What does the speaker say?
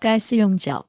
该是用脚